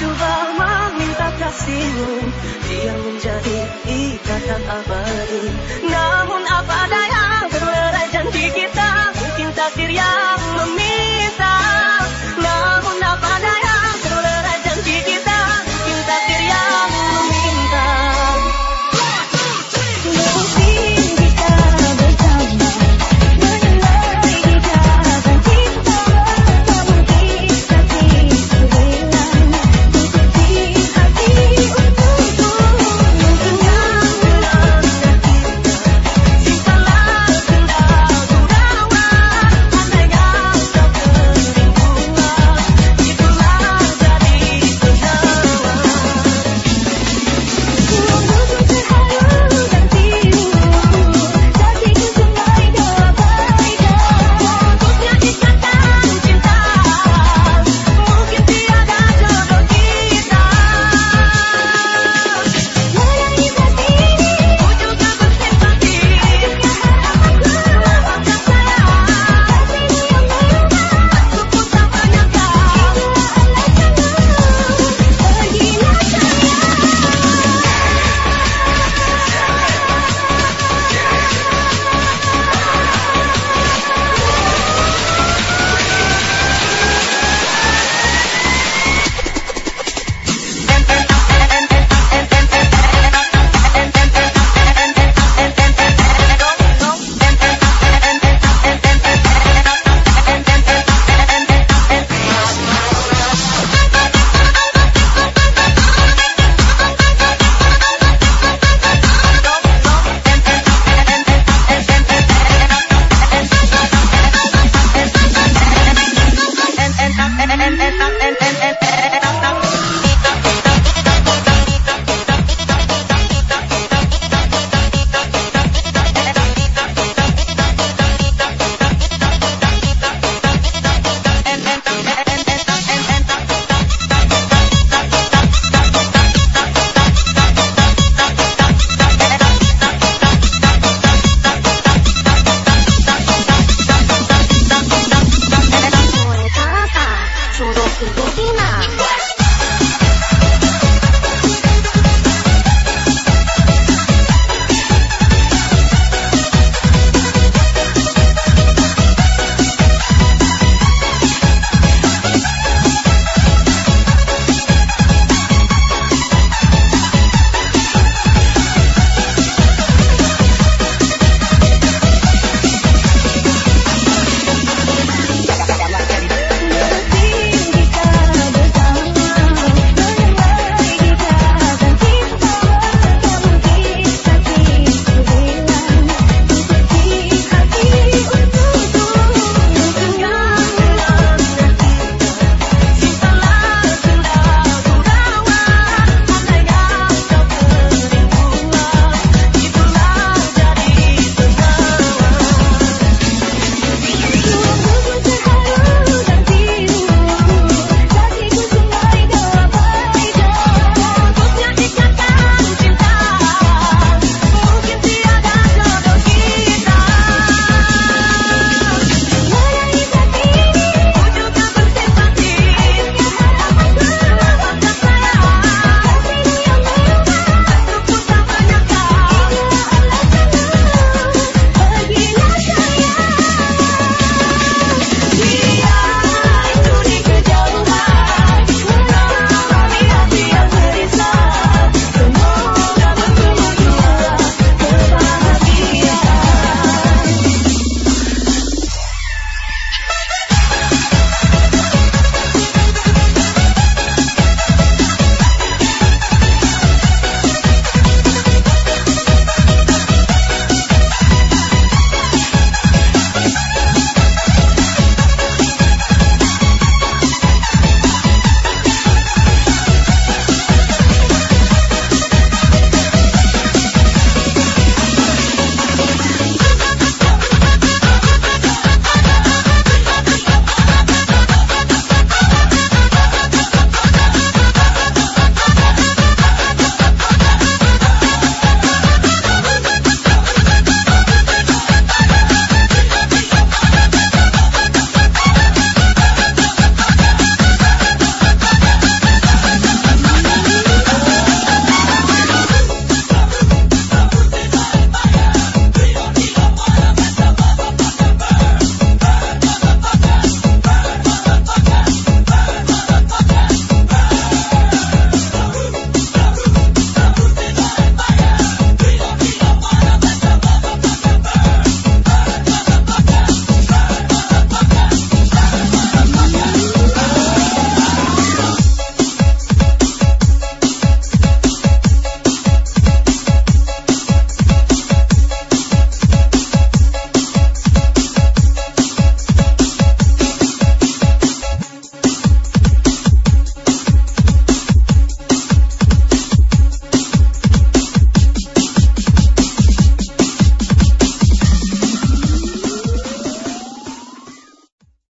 coba meminta kasihmu dia menjadi ikatan abadi. Namun apa daya berlerai janji kita? Mungkin takdir yang